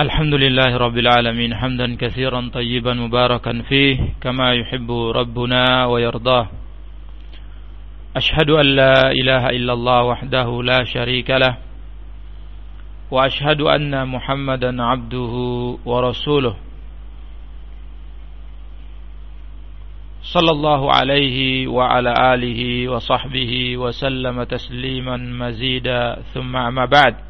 الحمد لله رب العالمين حمدا كثيرا طيبا مباركا فيه كما يحب ربنا ويرضاه. أشهد أن لا إله إلا الله وحده لا شريك له وأشهد أن محمدا عبده ورسوله. صلى الله عليه وعلى آله وصحبه وسلم تسليما مزيدا ثم أما بعد.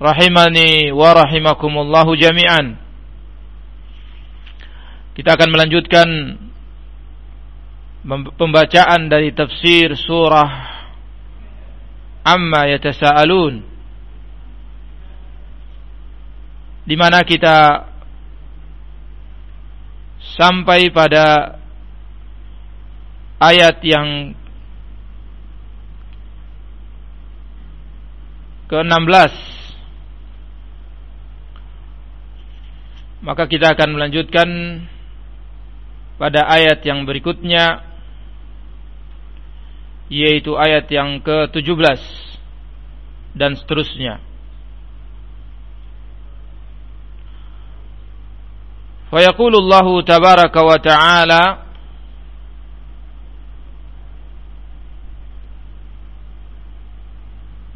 rahimani wa rahimakumullahu jami'an. Kita akan melanjutkan pembacaan dari tafsir surah Amma yatasaalun di mana kita sampai pada ayat yang ke-16 Maka kita akan melanjutkan pada ayat yang berikutnya yaitu ayat yang ke-17 dan seterusnya. فيقول الله تبارك وتعالى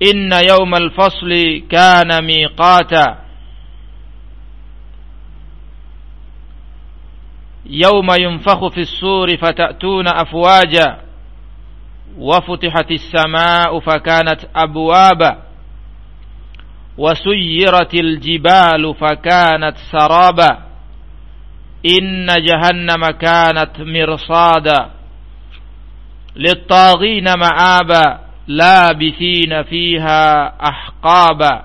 إن يوم الفصل كان ميقاتا يوم ينفخ في الصور فتأتون أفواجا وفتحت السماء فكانت أبوابا وسيرت الجبال فكانت سرابا إن جهنم كانت مرصادا للطاغين مآبا لابثين فيها أحقابا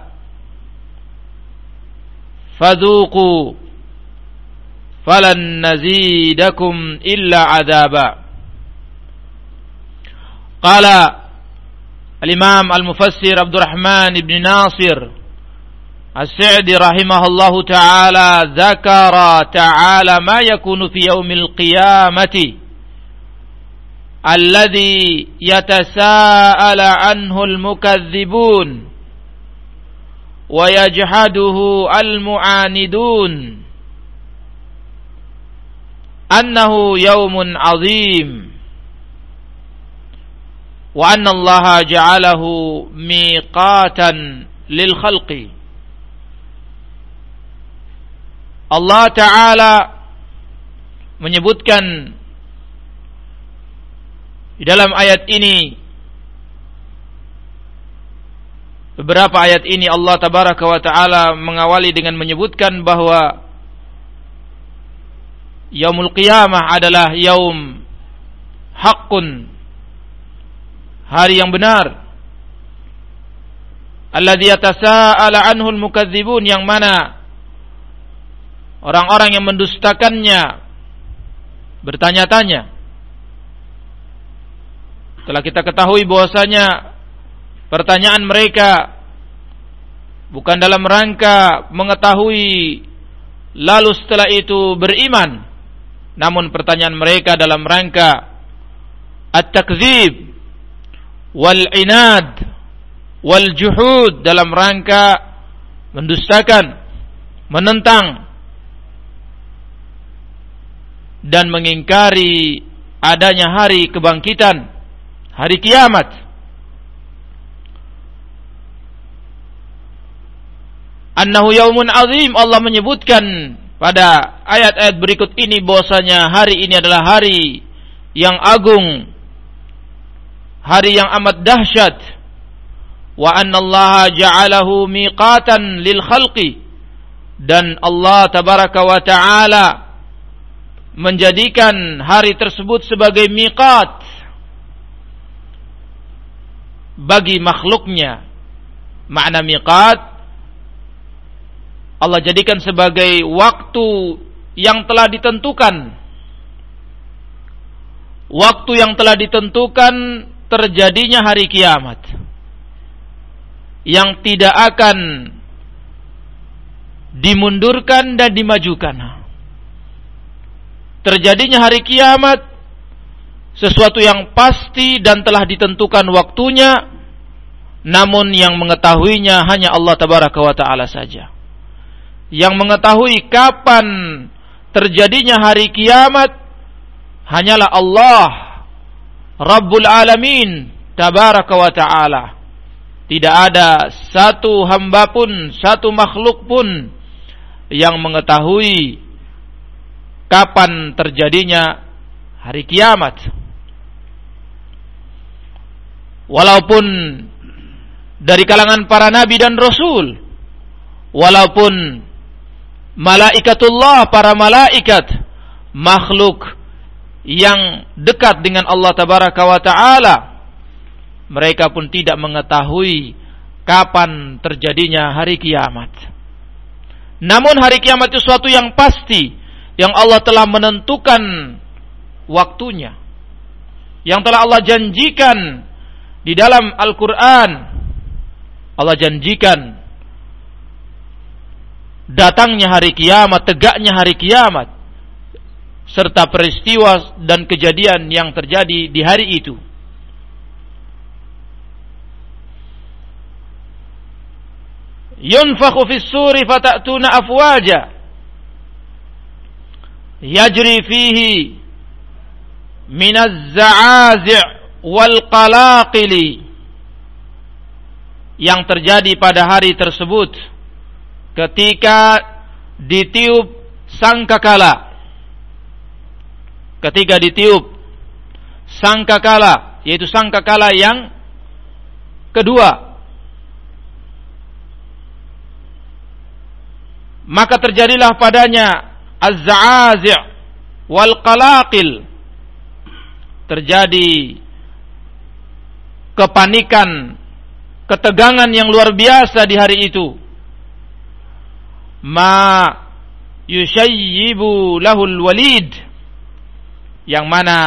فذوقوا فلن نزيدكم إلا عذابا. قال الإمام المفسر عبد الرحمن بن ناصر السعدي رحمه الله تعالى ذكر تعالى ما يكون في يوم القيامة الذي يتساءل عنه المكذبون. ويجحده المعاندون أنه يوم عظيم وأن الله جعله anna للخلق Allah taala menyebutkan di dalam ayat ini Beberapa ayat ini Allah tabaraka wa taala mengawali dengan menyebutkan bahwa Yaumul Qiyamah adalah yaum hakun hari yang benar. Alladzi yatasaalu anhu al-mukadzibun yang mana orang-orang yang mendustakannya bertanya-tanya. Telah kita ketahui bahwasanya pertanyaan mereka bukan dalam rangka mengetahui lalu setelah itu beriman namun pertanyaan mereka dalam rangka at-takdzib wal inad wal juhud dalam rangka mendustakan, menentang dan mengingkari adanya hari kebangkitan, hari kiamat. Annahu yaumun azim Allah menyebutkan pada ayat-ayat berikut ini bahwasanya hari ini adalah hari yang agung, hari yang amat dahsyat. Wa anna Allah ja'alahu miqatan lil khalqi dan Allah tabaraka wa taala menjadikan hari tersebut sebagai miqat bagi makhluknya. Makna miqat Allah jadikan sebagai waktu yang telah ditentukan. Waktu yang telah ditentukan terjadinya hari kiamat. Yang tidak akan dimundurkan dan dimajukan. Terjadinya hari kiamat sesuatu yang pasti dan telah ditentukan waktunya namun yang mengetahuinya hanya Allah tabaraka wa taala saja yang mengetahui kapan terjadinya hari kiamat hanyalah Allah Rabbul Alamin tabaraka wa taala. Tidak ada satu hamba pun satu makhluk pun yang mengetahui kapan terjadinya hari kiamat. Walaupun dari kalangan para nabi dan rasul walaupun malaikatullah para malaikat makhluk yang dekat dengan Allah tabaraka wa taala. Mereka pun tidak mengetahui kapan terjadinya hari kiamat. Namun hari kiamat itu suatu yang pasti yang Allah telah menentukan waktunya. Yang telah Allah janjikan di dalam Al-Qur'an. Allah janjikan datangnya hari kiamat, tegaknya hari kiamat, serta peristiwa dan kejadian yang terjadi di hari itu. Yunfakhu fis suri fata'tuna afwaja. Yajri fihi min az-za'azi' wal qalaqili yang terjadi pada hari tersebut ketika ditiup sangkakala. Ketika ditiup sangkakala yaitu sangkakala yang kedua. Maka terjadilah padanya az-za'azi' wal qalaqil terjadi kepanikan ketegangan yang luar biasa di hari itu ma yushayyibu lahul walid. Yang mana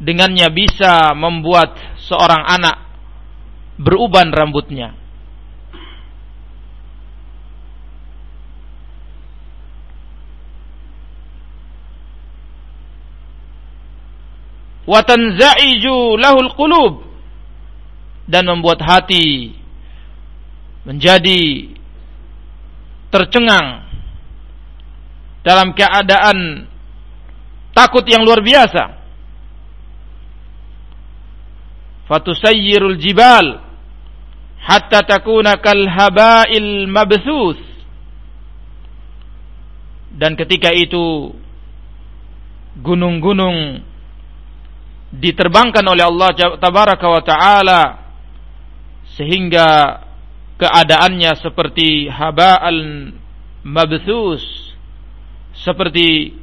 dengannya bisa membuat seorang anak beruban rambutnya. Watanza'iju lahul qulub. Dan membuat hati menjadi tercengang dalam keadaan takut yang luar biasa. Fatusayyirul jibal hatta takuna kal habail mabthus. Dan ketika itu gunung-gunung diterbangkan oleh Allah tabaraka wa taala sehingga keadaannya seperti haba al mabthus seperti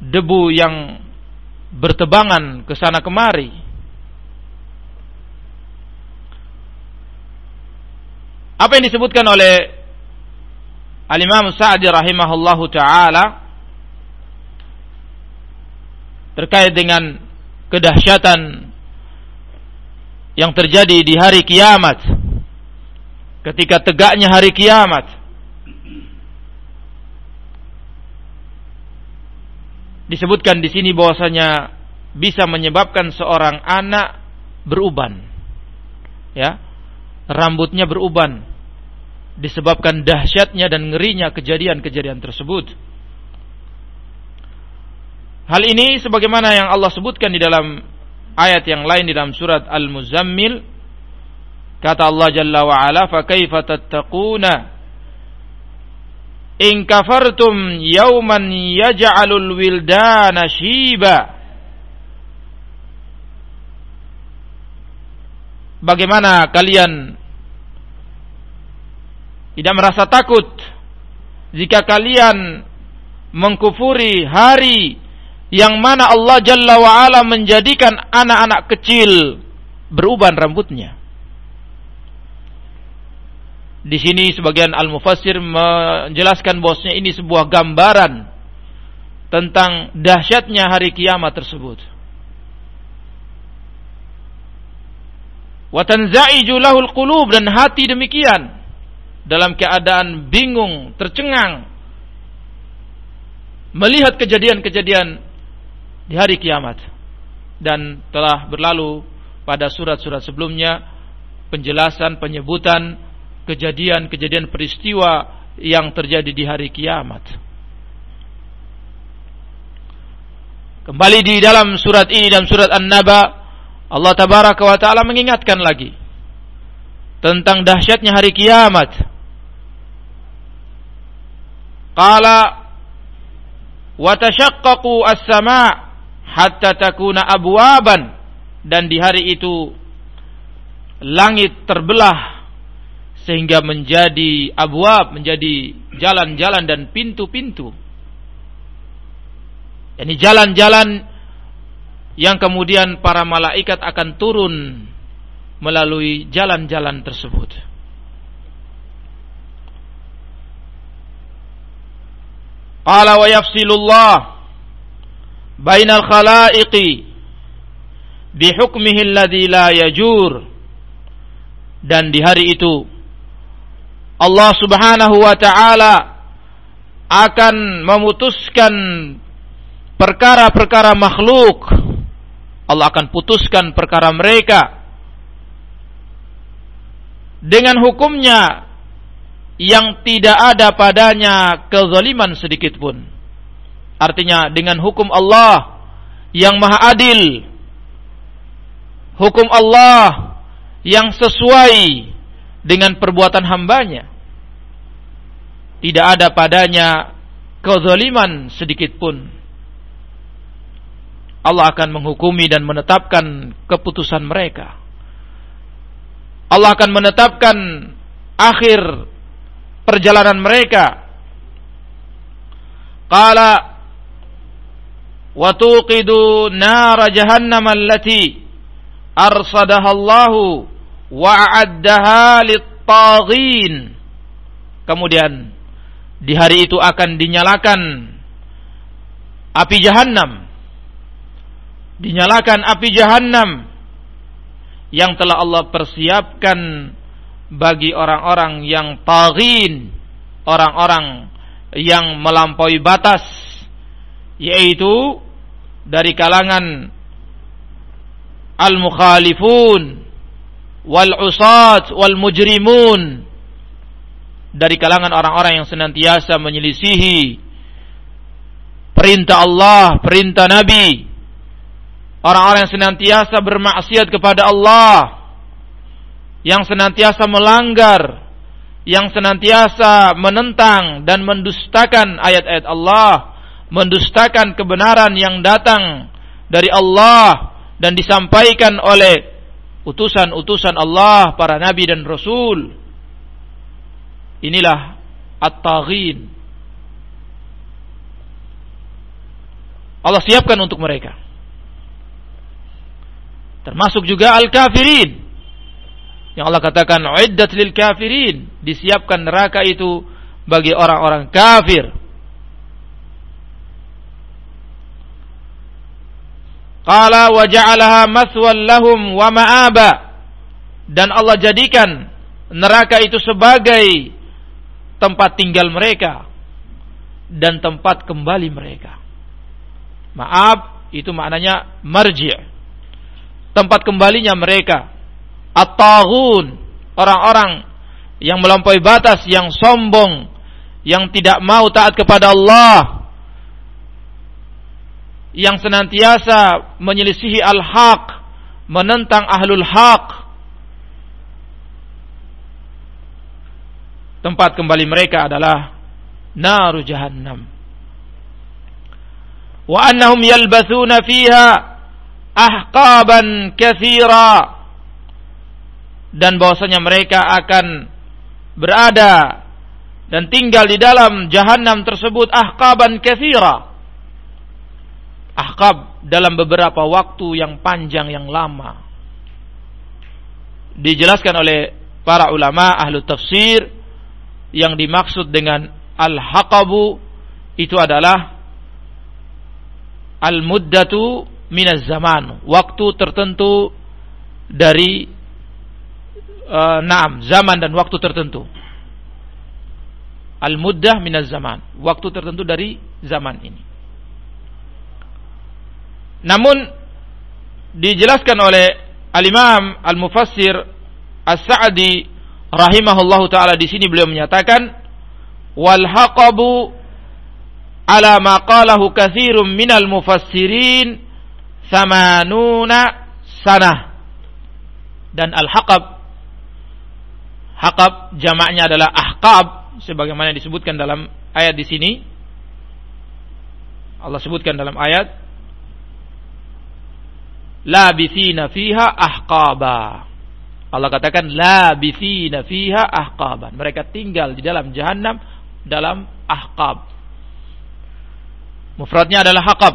debu yang bertebangan ke sana kemari. Apa yang disebutkan oleh Al-Imam Sa'di rahimahullahu taala terkait dengan kedahsyatan yang terjadi di hari kiamat ketika tegaknya hari kiamat. disebutkan di sini bahwasanya bisa menyebabkan seorang anak beruban. Ya. Rambutnya beruban disebabkan dahsyatnya dan ngerinya kejadian-kejadian tersebut. Hal ini sebagaimana yang Allah sebutkan di dalam ayat yang lain di dalam surat Al-Muzammil kata Allah Jalla wa Ala fa tattaquna in kafartum yawman yaj'alul wildana shiba Bagaimana kalian tidak merasa takut jika kalian mengkufuri hari yang mana Allah Jalla wa'ala menjadikan anak-anak kecil beruban rambutnya. Di sini sebagian al-mufassir menjelaskan bosnya ini sebuah gambaran tentang dahsyatnya hari kiamat tersebut. Watanzaiju lahul qulub dan hati demikian. Dalam keadaan bingung, tercengang. Melihat kejadian-kejadian di hari kiamat. Dan telah berlalu pada surat-surat sebelumnya penjelasan penyebutan kejadian-kejadian peristiwa yang terjadi di hari kiamat. Kembali di dalam surat ini dalam surat An-Naba Allah tabaraka wa taala mengingatkan lagi tentang dahsyatnya hari kiamat. Qala wa tashaqqaqu as-sama' hatta takuna abwaban dan di hari itu langit terbelah sehingga menjadi abwab, menjadi jalan-jalan dan pintu-pintu. Ini jalan-jalan yang kemudian para malaikat akan turun melalui jalan-jalan tersebut. Qala wa yafsilullah bainal khalaiqi bihukmihi alladhi la yajur dan di hari itu Allah Subhanahu wa taala akan memutuskan perkara-perkara makhluk Allah akan putuskan perkara mereka dengan hukumnya yang tidak ada padanya kezaliman sedikit pun. Artinya dengan hukum Allah yang maha adil. Hukum Allah yang sesuai dengan perbuatan hambanya. Tidak ada padanya kezaliman sedikit pun. Allah akan menghukumi dan menetapkan keputusan mereka. Allah akan menetapkan akhir perjalanan mereka. Qala wa tuqidu nar jahannam allati arsadaha Allah wa a'addaha lit-taghin. Kemudian di hari itu akan dinyalakan api jahanam dinyalakan api jahanam yang telah Allah persiapkan bagi orang-orang yang taghin, orang-orang yang melampaui batas yaitu dari kalangan al-mukhalifun wal usat wal mujrimun dari kalangan orang-orang yang senantiasa menyelisihi perintah Allah, perintah Nabi. Orang-orang yang senantiasa bermaksiat kepada Allah, yang senantiasa melanggar, yang senantiasa menentang dan mendustakan ayat-ayat Allah, mendustakan kebenaran yang datang dari Allah dan disampaikan oleh utusan-utusan Allah, para nabi dan rasul. Inilah at-taghin. Allah siapkan untuk mereka. Termasuk juga al-kafirin. Yang Allah katakan uiddat lil kafirin, disiapkan neraka itu bagi orang-orang kafir. Qala wa ja'alaha maswal lahum wa ma'aba. Dan Allah jadikan neraka itu sebagai tempat tinggal mereka dan tempat kembali mereka. Maaf, itu maknanya marji'. Tempat kembalinya mereka. At-taghun, orang-orang yang melampaui batas, yang sombong, yang tidak mau taat kepada Allah, yang senantiasa menyelisihi al-haq, menentang ahlul haq. Tempat kembali mereka adalah naru jahannam. Wa annahum yalbathuna fiha ahqaban kathira. Dan bahwasanya mereka akan berada dan tinggal di dalam jahanam tersebut ahqaban kathira. Ahqab dalam beberapa waktu yang panjang yang lama. Dijelaskan oleh para ulama ahlu tafsir yang dimaksud dengan al-haqabu itu adalah al-muddatu minaz zaman. Waktu tertentu dari uh, naam zaman dan waktu tertentu. Al-muddah minaz zaman. Waktu tertentu dari zaman ini. Namun dijelaskan oleh al-imam al-mufassir as-sa'di rahimahullahu taala di sini beliau menyatakan wal haqabu ala ma qalahu katsirun minal mufassirin samanuna sanah dan al-haqab Hakab jamaknya adalah ahqab sebagaimana disebutkan dalam ayat di sini. Allah sebutkan dalam ayat labithina fiha ahqaba. Allah katakan labithina fiha ahqaban. Mereka tinggal di dalam jahanam dalam ahqab. Mufradnya adalah haqab.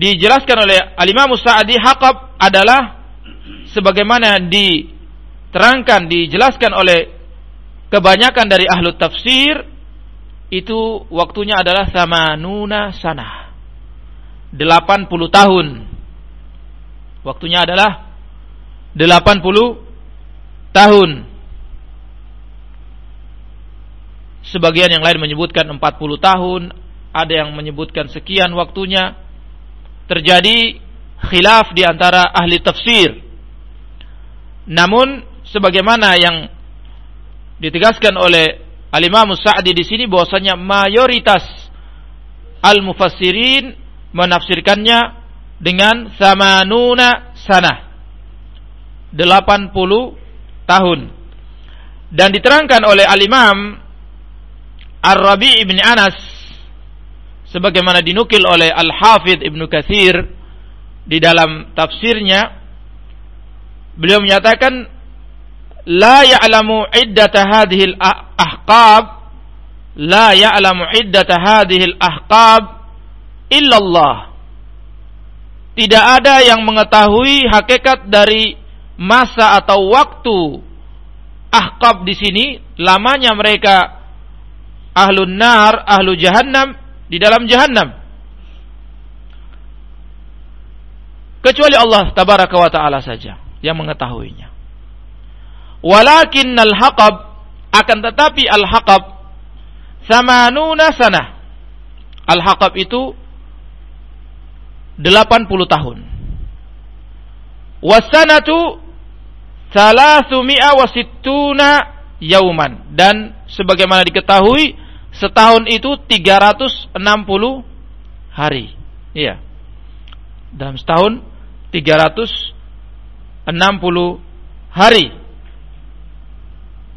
Dijelaskan oleh Al-Imam Sa'di haqab adalah sebagaimana diterangkan dijelaskan oleh kebanyakan dari ahlu tafsir itu waktunya adalah samanuna sana 80 tahun waktunya adalah 80 tahun. Sebagian yang lain menyebutkan 40 tahun ada yang menyebutkan sekian waktunya. Terjadi khilaf di antara ahli tafsir. Namun sebagaimana yang ditegaskan oleh Al-Imam Sa'di di sini bahwasanya mayoritas al-mufassirin menafsirkannya dengan samanuna sana. 80 tahun. Dan diterangkan oleh al-Imam Ar-Rabi' ibn Anas sebagaimana dinukil oleh Al-Hafidh Ibnu Katsir di dalam tafsirnya beliau menyatakan la ya'lamu iddata hadhihi al-ahqab la ya'lamu iddata hadhihi al-ahqab illa tidak ada yang mengetahui hakikat dari masa atau waktu ahqab di sini lamanya mereka ahlun nar ahlu jahannam di dalam jahannam kecuali Allah tabaraka wa taala saja yang mengetahuinya. Walakin al-haqab akan tetapi al-haqab samanuna sanah. Al-haqab itu 80 tahun. Wasanatu salasumia wasittuna yauman. Dan sebagaimana diketahui setahun itu 360 hari. Iya. Dalam setahun 300 60 hari.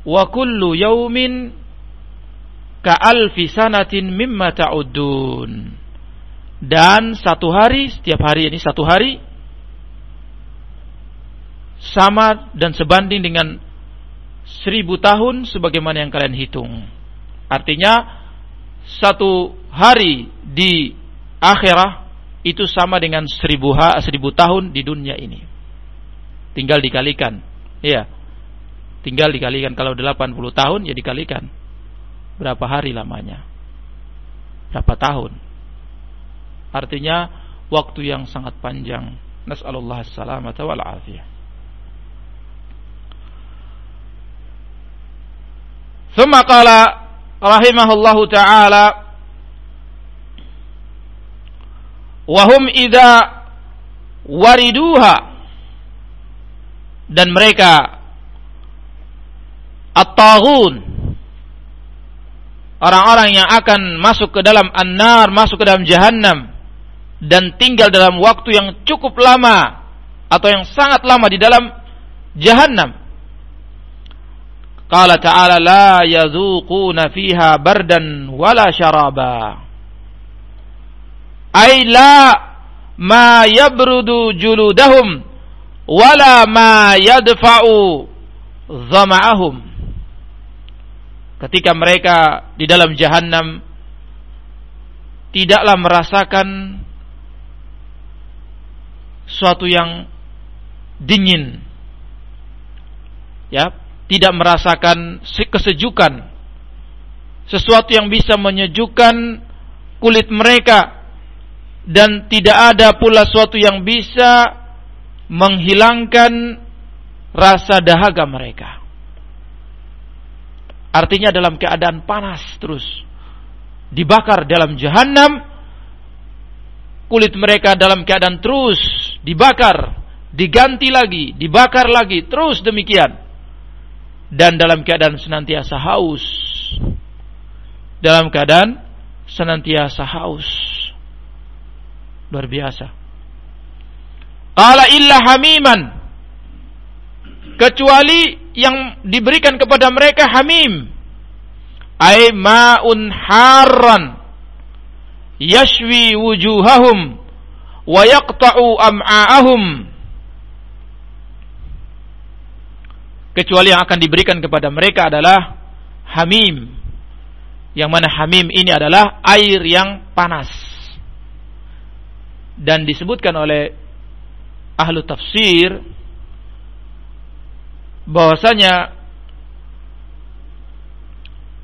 Wa kullu yaumin ka'alfi sanatin mimma ta'udun. Dan satu hari, setiap hari ini satu hari sama dan sebanding dengan seribu tahun sebagaimana yang kalian hitung. Artinya satu hari di akhirah itu sama dengan seribu, ha, seribu tahun di dunia ini tinggal dikalikan. Iya. Tinggal dikalikan kalau 80 tahun ya dikalikan. Berapa hari lamanya? Berapa tahun? Artinya waktu yang sangat panjang. Nas'alullah assalamata wal afiyah. Thumma qala rahimahullahu ta'ala Wahum ida wariduha dan mereka at-taghun orang-orang yang akan masuk ke dalam an-nar, masuk ke dalam jahannam dan tinggal dalam waktu yang cukup lama atau yang sangat lama di dalam jahannam. Qala ta'ala la yadhuquna fiha bardan wala syaraba. Ay la ma yabrudu juludahum wala ma yadfa'u dhama'ahum. Ketika mereka di dalam jahanam tidaklah merasakan suatu yang dingin. Ya, tidak merasakan kesejukan. Sesuatu yang bisa menyejukkan kulit mereka dan tidak ada pula suatu yang bisa menghilangkan rasa dahaga mereka. Artinya dalam keadaan panas terus. Dibakar dalam jahanam. Kulit mereka dalam keadaan terus dibakar. Diganti lagi, dibakar lagi, terus demikian. Dan dalam keadaan senantiasa haus. Dalam keadaan senantiasa haus. Luar biasa. Qala illa hamiman. Kecuali yang diberikan kepada mereka hamim. Ay ma'un harran. Yashwi wujuhahum. Wa yaqta'u am'a'ahum. Kecuali yang akan diberikan kepada mereka adalah hamim. Yang mana hamim ini adalah air yang panas. Dan disebutkan oleh ahlu tafsir bahwasanya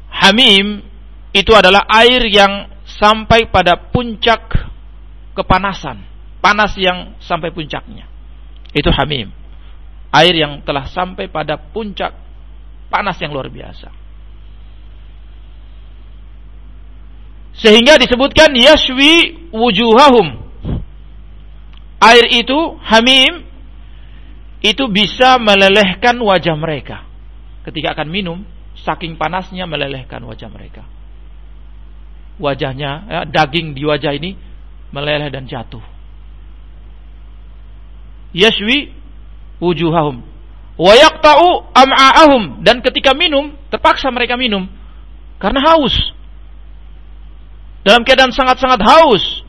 hamim itu adalah air yang sampai pada puncak kepanasan, panas yang sampai puncaknya. Itu hamim. Air yang telah sampai pada puncak panas yang luar biasa. Sehingga disebutkan yashwi wujuhahum. Air itu hamim itu bisa melelehkan wajah mereka. Ketika akan minum, saking panasnya melelehkan wajah mereka. Wajahnya, ya, daging di wajah ini meleleh dan jatuh. Yashwi wujuhahum wa yaqta'u am'a'ahum dan ketika minum terpaksa mereka minum karena haus. Dalam keadaan sangat-sangat haus.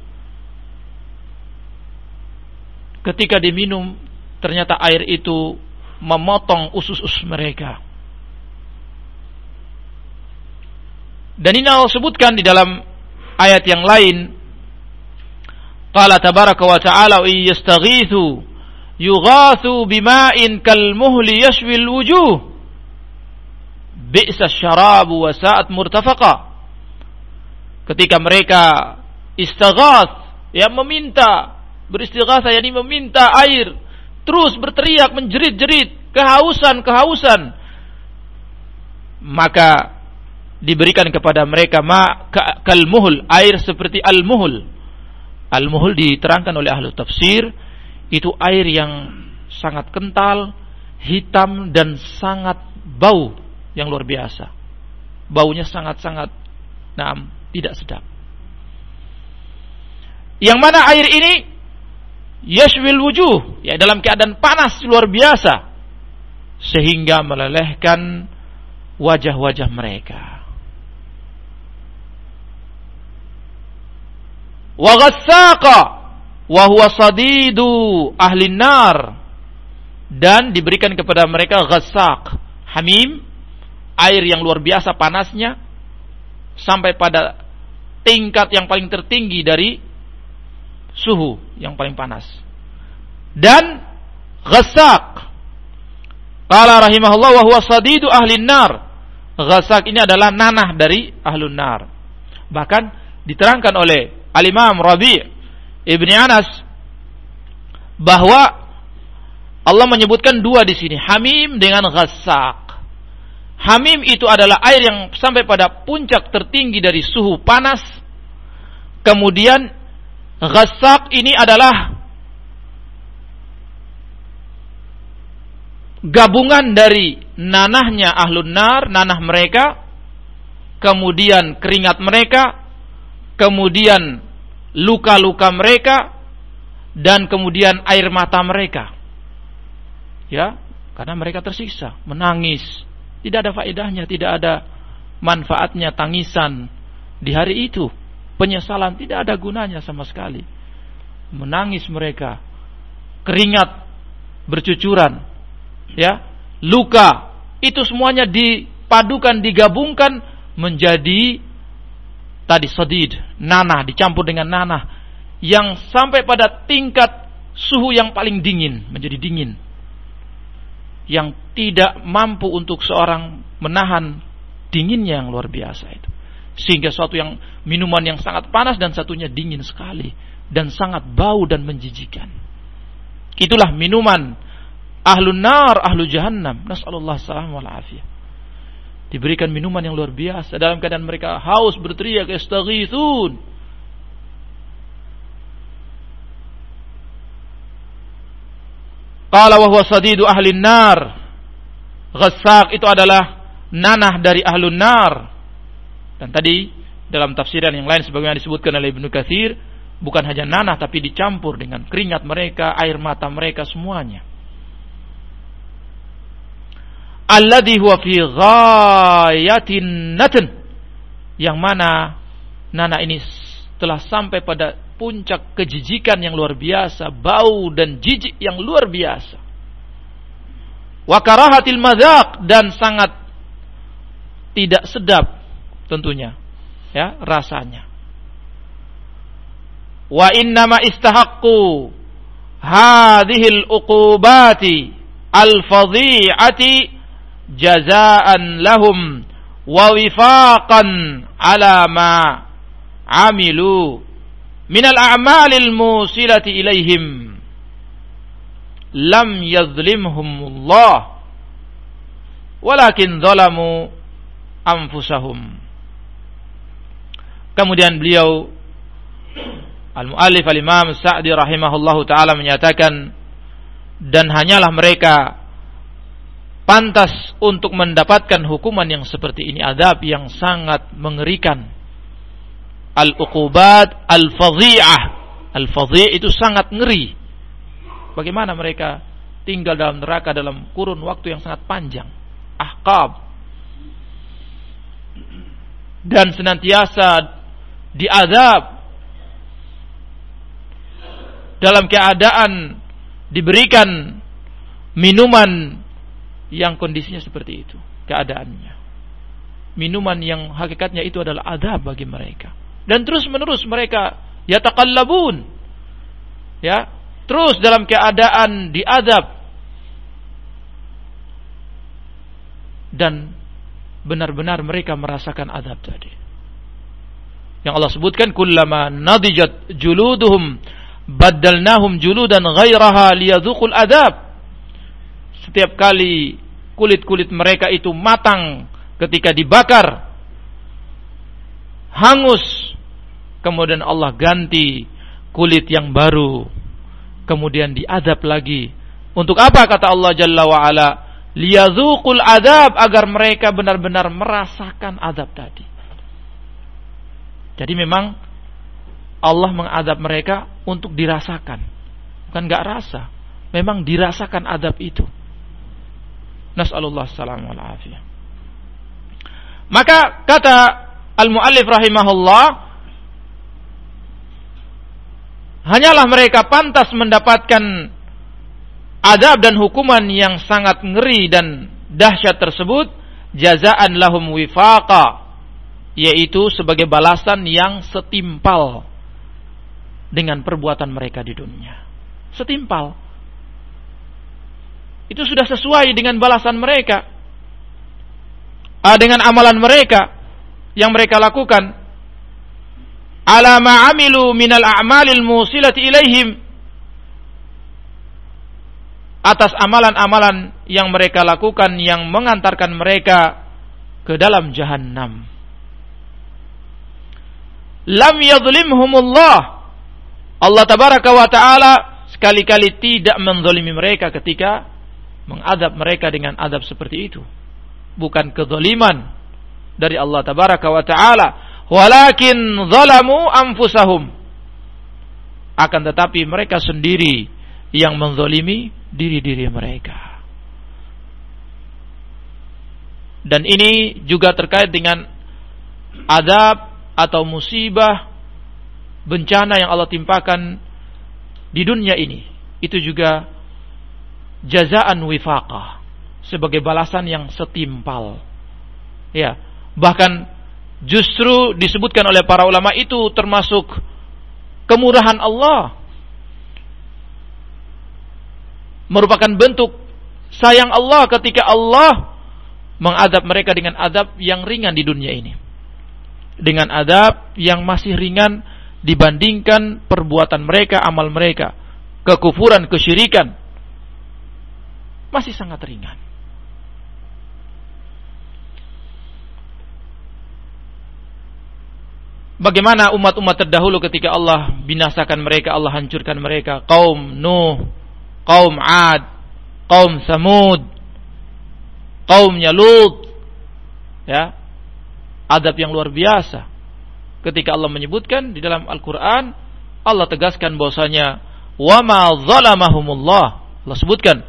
Ketika diminum ternyata air itu memotong usus-usus mereka. Dan ini Allah sebutkan di dalam ayat yang lain. Qala tabaraka wa ta'ala yastaghithu yughathu bima'in kalmuhli yashwil wujuh. Bi'sa syarabu wa sa'at murtafaqa. Ketika mereka istaghath, yang meminta, beristighatsah yakni meminta air terus berteriak menjerit-jerit kehausan kehausan maka diberikan kepada mereka ma kalmuhul air seperti al-muhul. Al-muhul diterangkan oleh ahli tafsir itu air yang sangat kental hitam dan sangat bau yang luar biasa. Baunya sangat-sangat nah, tidak sedap. Yang mana air ini yashwil wujuh ya dalam keadaan panas luar biasa sehingga melelehkan wajah-wajah mereka wa ghassaqa wa huwa sadidu dan diberikan kepada mereka ghassaq hamim air yang luar biasa panasnya sampai pada tingkat yang paling tertinggi dari suhu yang paling panas. Dan ghasak. Qala rahimahullah wa huwa sadidu ahli nar. Ghasak ini adalah nanah dari ahlun nar. Bahkan diterangkan oleh Al-Imam Rabi' Ibni Anas bahwa Allah menyebutkan dua di sini, hamim dengan ghasak. Hamim itu adalah air yang sampai pada puncak tertinggi dari suhu panas. Kemudian Ghassak ini adalah gabungan dari nanahnya ahlun nar, nanah mereka, kemudian keringat mereka, kemudian luka-luka mereka, dan kemudian air mata mereka. Ya, karena mereka tersiksa, menangis. Tidak ada faedahnya, tidak ada manfaatnya tangisan di hari itu. Penyesalan tidak ada gunanya sama sekali. Menangis mereka, keringat bercucuran, ya, luka, itu semuanya dipadukan, digabungkan menjadi tadi sedid, nanah dicampur dengan nanah yang sampai pada tingkat suhu yang paling dingin, menjadi dingin. Yang tidak mampu untuk seorang menahan dinginnya yang luar biasa itu. Sehingga suatu yang minuman yang sangat panas dan satunya dingin sekali dan sangat bau dan menjijikan. Itulah minuman ahlun nar, ahlu jahannam. Nasallallahu wal afiyah. Diberikan minuman yang luar biasa dalam keadaan mereka haus berteriak istaghithun. Qala wa huwa sadidu ahli nar. Ghassaq itu adalah nanah dari ahlun nar. Dan tadi dalam tafsiran yang lain sebagaimana disebutkan oleh Ibnu Katsir, bukan hanya nanah tapi dicampur dengan keringat mereka, air mata mereka semuanya alladhi huwa fi ghayatin natn yang mana nana ini telah sampai pada puncak kejijikan yang luar biasa, bau dan jijik yang luar biasa. Wa karahatil madzaq dan sangat tidak sedap tentunya ya rasanya. Wa innama istahaqqu hadhil uqubati al-fadhi'ati jazaan lahum wa wifaqan ala ma amilu minal a'malil musilati ilaihim lam yadhlimhumullah walakin zalamu anfusahum. Kemudian beliau al-muallif al-imam Sa'di rahimahullahu taala menyatakan dan hanyalah mereka pantas untuk mendapatkan hukuman yang seperti ini adab yang sangat mengerikan. Al-uqubat al-fadhi'ah. Al-fadhi' itu sangat ngeri. Bagaimana mereka tinggal dalam neraka dalam kurun waktu yang sangat panjang? Ahqab. Dan senantiasa diadab. Dalam keadaan diberikan minuman yang kondisinya seperti itu keadaannya. Minuman yang hakikatnya itu adalah adab bagi mereka. Dan terus menerus mereka yataqallabun. Ya, terus dalam keadaan diadab dan benar-benar mereka merasakan adab tadi. Yang Allah sebutkan kullama nadijat juluduhum baddalnahum juludan ghairaha liyadhuqul adab setiap kali kulit-kulit mereka itu matang ketika dibakar hangus. Kemudian Allah ganti kulit yang baru kemudian diadab lagi. Untuk apa kata Allah Jalla wa ala? Liyadzuqul adab agar mereka benar-benar merasakan adab tadi. Jadi memang Allah mengadab mereka untuk dirasakan. Bukan nggak rasa memang dirasakan adab itu Nas'alullah salam wal afiyah. Maka kata al-muallif rahimahullah hanyalah mereka pantas mendapatkan adab dan hukuman yang sangat ngeri dan dahsyat tersebut jazaan lahum wifaqa yaitu sebagai balasan yang setimpal dengan perbuatan mereka di dunia. Setimpal itu sudah sesuai dengan balasan mereka. Uh, dengan amalan mereka yang mereka lakukan. Ala ma amilu minal a'malil musilati ilaihim. Atas amalan-amalan yang mereka lakukan yang mengantarkan mereka ke dalam jahanam lam yadhlimhumullah. Allah tabaraka wa taala sekali-kali tidak menzalimi mereka ketika mengadab mereka dengan adab seperti itu. Bukan kezaliman dari Allah tabaraka wa taala, walakin zalamu anfusahum. Akan tetapi mereka sendiri yang menzalimi diri-diri mereka. Dan ini juga terkait dengan adab atau musibah bencana yang Allah timpakan di dunia ini. Itu juga jazaan wifaqah sebagai balasan yang setimpal. Ya, bahkan justru disebutkan oleh para ulama itu termasuk kemurahan Allah. Merupakan bentuk sayang Allah ketika Allah mengadab mereka dengan adab yang ringan di dunia ini. Dengan adab yang masih ringan dibandingkan perbuatan mereka, amal mereka, kekufuran, kesyirikan. Masih sangat ringan. Bagaimana umat-umat terdahulu ketika Allah binasakan mereka, Allah hancurkan mereka. Kaum Nuh, kaum Ad, kaum Samud, kaumnya Lut. Ya. Adab yang luar biasa. Ketika Allah menyebutkan di dalam Al-Qur'an, Allah tegaskan bahwasanya wa zalamahumullah. Allah sebutkan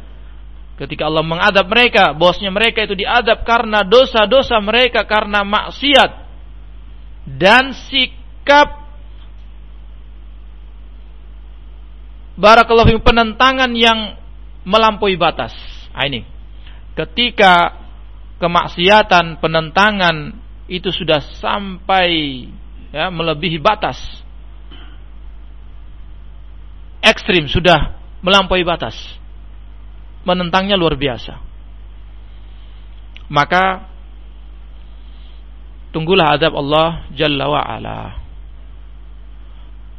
ketika Allah mengadab mereka, bosnya mereka itu diadab karena dosa-dosa mereka karena maksiat. Dan sikap barakallahu penentangan yang melampaui batas. Nah, ini. Ketika kemaksiatan, penentangan itu sudah sampai ya melebihi batas. Ekstrim sudah melampaui batas menentangnya luar biasa. Maka tunggulah adab Allah jalla wa ala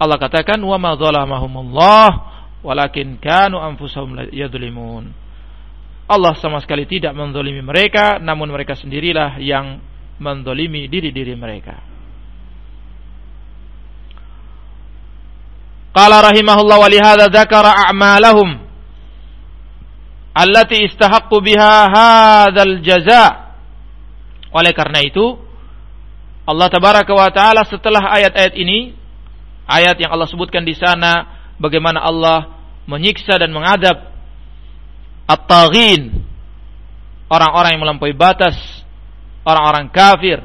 Allah katakan wa ma zalamahumullah walakin kanu anfusahum yadhlimun. Allah sama sekali tidak mendolimi mereka, namun mereka sendirilah yang mendolimi diri-diri mereka. Qala rahimahullah wa lihada dzakara a'malahum allati istahaqqu biha hadzal jaza. Oleh karena itu Allah tabaraka wa taala setelah ayat-ayat ini ayat yang Allah sebutkan di sana bagaimana Allah menyiksa dan mengadab at-taghin orang-orang yang melampaui batas orang-orang kafir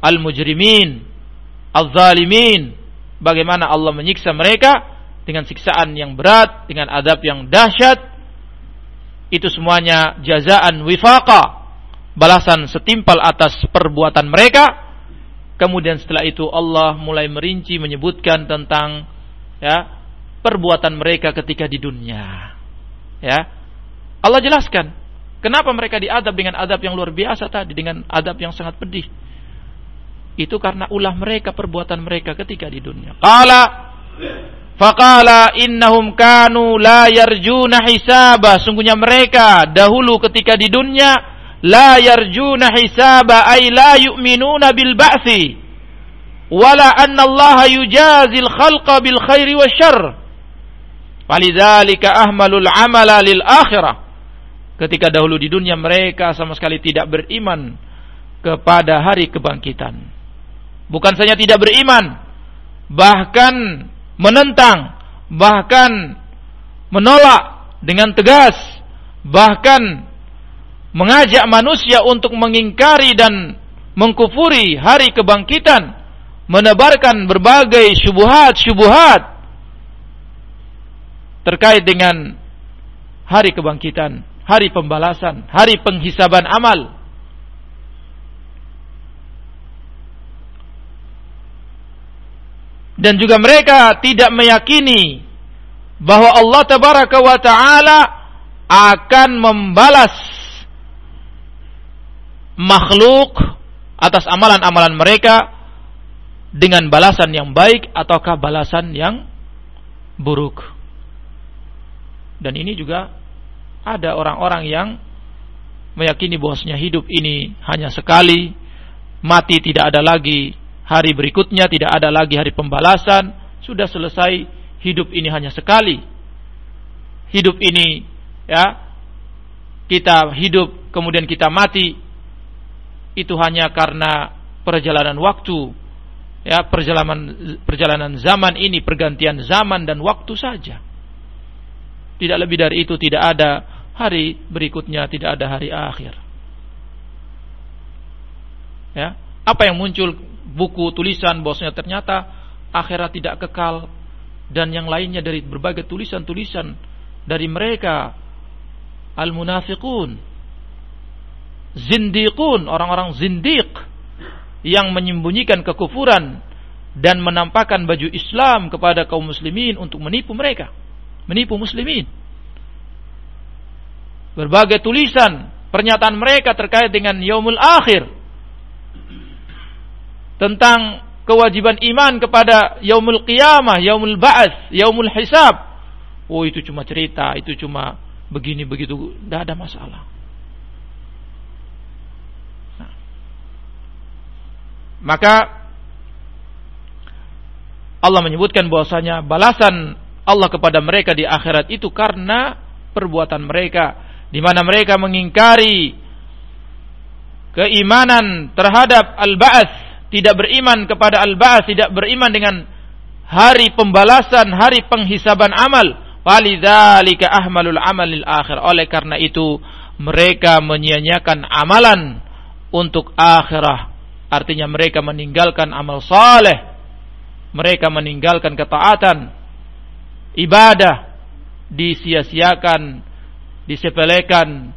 al-mujrimin al-zalimin bagaimana Allah menyiksa mereka dengan siksaan yang berat dengan adab yang dahsyat itu semuanya jazaan wifaqa balasan setimpal atas perbuatan mereka kemudian setelah itu Allah mulai merinci menyebutkan tentang ya perbuatan mereka ketika di dunia ya Allah jelaskan kenapa mereka diadab dengan adab yang luar biasa tadi dengan adab yang sangat pedih. Itu karena ulah mereka perbuatan mereka ketika di dunia. Qala faqala innahum kanu la yarjuna hisaba. Sungguhnya mereka dahulu ketika di dunia la yarjuna hisaba ay la yu'minuna bil ba'thi wala anna Allah yujazil khalqa bil khairi wasyarr. Walidzalika ahmalul amala lil akhirah ketika dahulu di dunia mereka sama sekali tidak beriman kepada hari kebangkitan. Bukan saja tidak beriman, bahkan menentang, bahkan menolak dengan tegas, bahkan mengajak manusia untuk mengingkari dan mengkufuri hari kebangkitan, menebarkan berbagai syubhat-syubhat terkait dengan hari kebangkitan hari pembalasan, hari penghisaban amal. Dan juga mereka tidak meyakini bahwa Allah tabaraka wa taala akan membalas makhluk atas amalan-amalan mereka dengan balasan yang baik ataukah balasan yang buruk. Dan ini juga ada orang-orang yang meyakini bahwasanya hidup ini hanya sekali, mati tidak ada lagi hari berikutnya, tidak ada lagi hari pembalasan, sudah selesai. Hidup ini hanya sekali. Hidup ini ya kita hidup kemudian kita mati. Itu hanya karena perjalanan waktu. Ya perjalanan perjalanan zaman ini pergantian zaman dan waktu saja. Tidak lebih dari itu tidak ada. Hari berikutnya tidak ada hari akhir. Ya apa yang muncul buku tulisan bosnya ternyata akhirat tidak kekal. Dan yang lainnya dari berbagai tulisan-tulisan dari mereka al-munafiqun zindiqun orang-orang zindiq yang menyembunyikan kekufuran dan menampakkan baju Islam kepada kaum muslimin untuk menipu mereka menipu muslimin. Berbagai tulisan pernyataan mereka terkait dengan yaumul akhir tentang kewajiban iman kepada yaumul qiyamah, yaumul ba'ats, yaumul hisab. Oh itu cuma cerita, itu cuma begini begitu, tidak ada masalah. Nah. Maka Allah menyebutkan bahwasanya balasan Allah kepada mereka di akhirat itu karena perbuatan mereka di mana mereka mengingkari keimanan terhadap al-ba'ats tidak beriman kepada al-ba'ats, tidak beriman dengan hari pembalasan, hari penghisaban amal. Walidzalika ahmalul amalil akhir. Oleh karena itu mereka menyia-nyiakan amalan untuk akhirah. Artinya mereka meninggalkan amal saleh. Mereka meninggalkan ketaatan. Ibadah disia-siakan, disepelekan,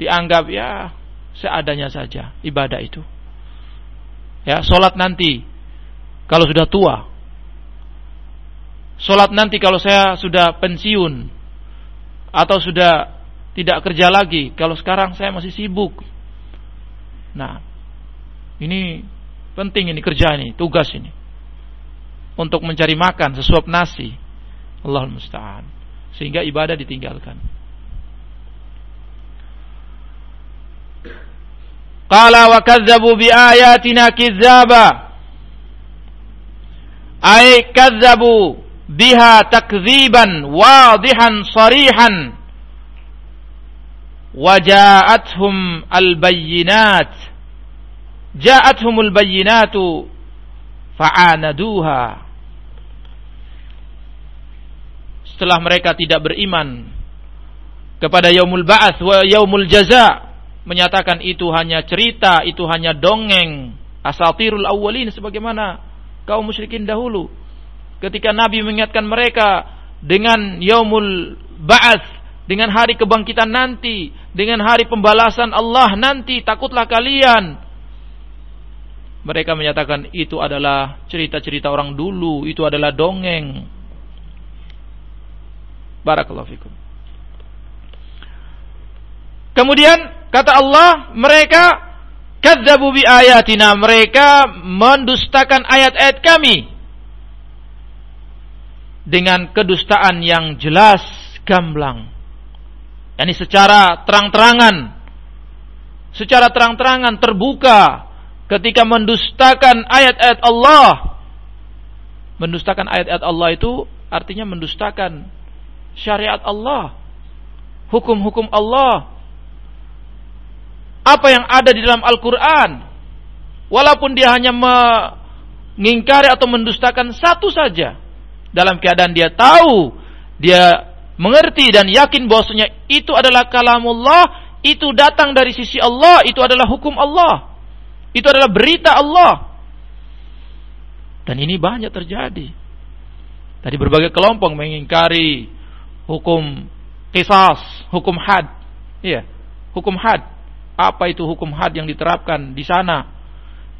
dianggap ya seadanya saja ibadah itu ya sholat nanti kalau sudah tua. Sholat nanti kalau saya sudah pensiun atau sudah tidak kerja lagi kalau sekarang saya masih sibuk. Nah ini penting ini kerja ini tugas ini. Untuk mencari makan sesuap nasi. Allah musta'an. Sehingga ibadah ditinggalkan Qala wa kazzabu bi ayatina kizzaba. Ay kazzabu biha takdziban wadihan sarihan. Waja'athum al-bayyinat. Setelah mereka tidak beriman kepada yaumul ba'ats wa yaumul jaza' menyatakan itu hanya cerita, itu hanya dongeng, asatirul awwalin sebagaimana kaum musyrikin dahulu. Ketika Nabi mengingatkan mereka dengan yaumul ba'ats, dengan hari kebangkitan nanti, dengan hari pembalasan Allah nanti, takutlah kalian. Mereka menyatakan itu adalah cerita-cerita orang dulu, itu adalah dongeng. Barakallahu fikum. Kemudian Kata Allah, mereka kadzabu bi ayatina, mereka mendustakan ayat-ayat kami dengan kedustaan yang jelas gamblang. Yani secara terang-terangan secara terang-terangan terbuka ketika mendustakan ayat-ayat Allah. Mendustakan ayat-ayat Allah itu artinya mendustakan syariat Allah, hukum-hukum Allah, apa yang ada di dalam Al-Quran. Walaupun dia hanya mengingkari atau mendustakan satu saja. Dalam keadaan dia tahu, dia mengerti dan yakin bahwasanya itu adalah kalamullah, itu datang dari sisi Allah, itu adalah hukum Allah. Itu adalah berita Allah. Dan ini banyak terjadi. Tadi berbagai kelompok mengingkari hukum kisas, hukum had. Iya, hukum had apa itu hukum had yang diterapkan di sana?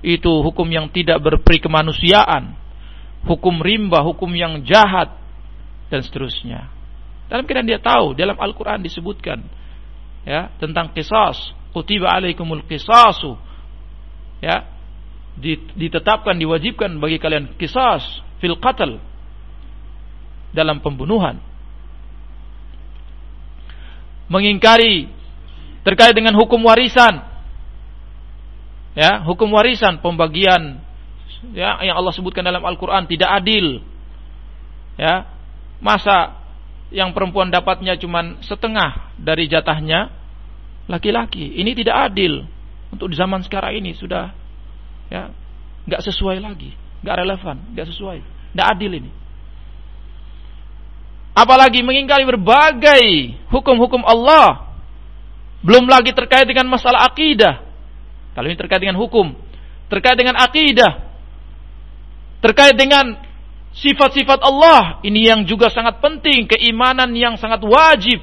Itu hukum yang tidak berperi kemanusiaan, hukum rimba, hukum yang jahat dan seterusnya. Dalam keadaan dia tahu dalam Al-Qur'an disebutkan ya tentang kisas, kutiba alaikumul kisasu. Ya, ditetapkan diwajibkan bagi kalian kisas fil qatl dalam pembunuhan mengingkari terkait dengan hukum warisan. Ya, hukum warisan pembagian ya yang Allah sebutkan dalam Al-Qur'an tidak adil. Ya, Masa yang perempuan dapatnya cuma setengah dari jatahnya laki-laki. Ini tidak adil. Untuk di zaman sekarang ini sudah ya nggak sesuai lagi, nggak relevan, nggak sesuai, nggak adil ini. Apalagi mengingkari berbagai hukum-hukum Allah. Belum lagi terkait dengan masalah akidah. Kalau ini terkait dengan hukum, terkait dengan akidah, terkait dengan sifat-sifat Allah, ini yang juga sangat penting, keimanan yang sangat wajib.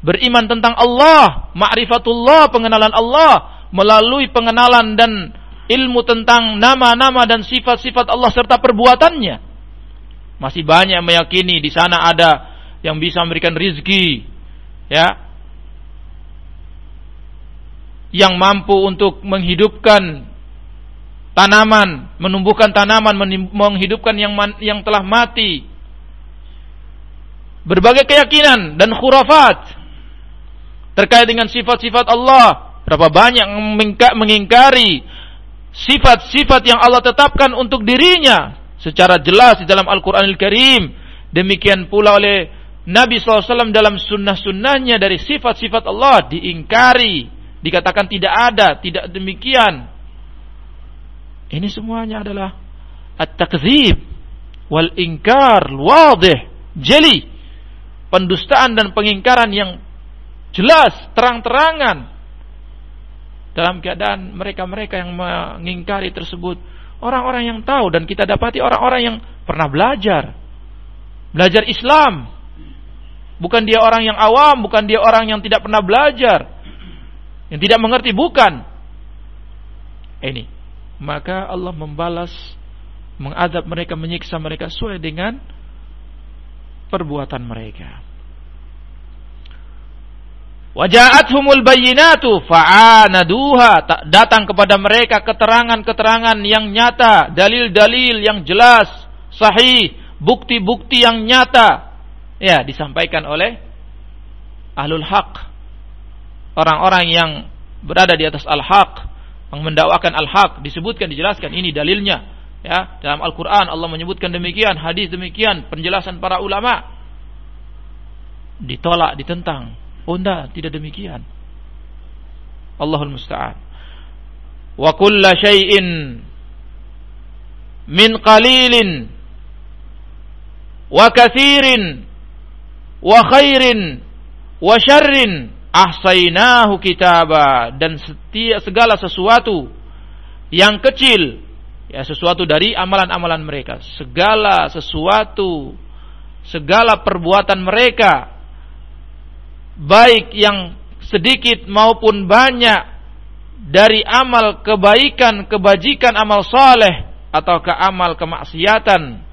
Beriman tentang Allah, ma'rifatullah, pengenalan Allah melalui pengenalan dan ilmu tentang nama-nama dan sifat-sifat Allah serta perbuatannya. Masih banyak meyakini di sana ada yang bisa memberikan rizki, ya, yang mampu untuk menghidupkan tanaman, menumbuhkan tanaman, menghidupkan yang yang telah mati. Berbagai keyakinan dan khurafat terkait dengan sifat-sifat Allah. Berapa banyak mengingkari sifat-sifat yang Allah tetapkan untuk dirinya secara jelas di dalam Al-Quranul Al Karim. Demikian pula oleh Nabi SAW dalam sunnah-sunnahnya dari sifat-sifat Allah diingkari. Dikatakan tidak ada, tidak demikian. Ini semuanya adalah at-takzib wal ingkar wadih jeli. Pendustaan dan pengingkaran yang jelas terang-terangan. Dalam keadaan mereka-mereka yang mengingkari tersebut. Orang-orang yang tahu dan kita dapati orang-orang yang pernah belajar. Belajar Islam. Bukan dia orang yang awam bukan dia orang yang tidak pernah belajar yang tidak mengerti bukan ini maka Allah membalas mengadab mereka menyiksa mereka sesuai dengan perbuatan mereka Waja'athumul bayyinatu fa'anaduha datang kepada mereka keterangan-keterangan yang nyata, dalil-dalil yang jelas, sahih, bukti-bukti yang nyata. Ya, disampaikan oleh ahlul haq. Orang-orang yang berada di atas al-haq, yang mendakwakan al-haq disebutkan dijelaskan ini dalilnya ya. Dalam Al-Qur'an Allah menyebutkan demikian hadis demikian penjelasan para ulama. Ditolak ditentang. Oh enggak tidak demikian. Allahul musta'an. Wa kulla syai'in min qalilin wa kathirin wa khairin wa syarrin ahsainahu kitaba. Dan setiap segala sesuatu yang kecil ya sesuatu dari amalan-amalan mereka. Segala sesuatu segala perbuatan mereka baik yang sedikit maupun banyak dari amal kebaikan kebajikan amal saleh atau ke amal kemaksiatan.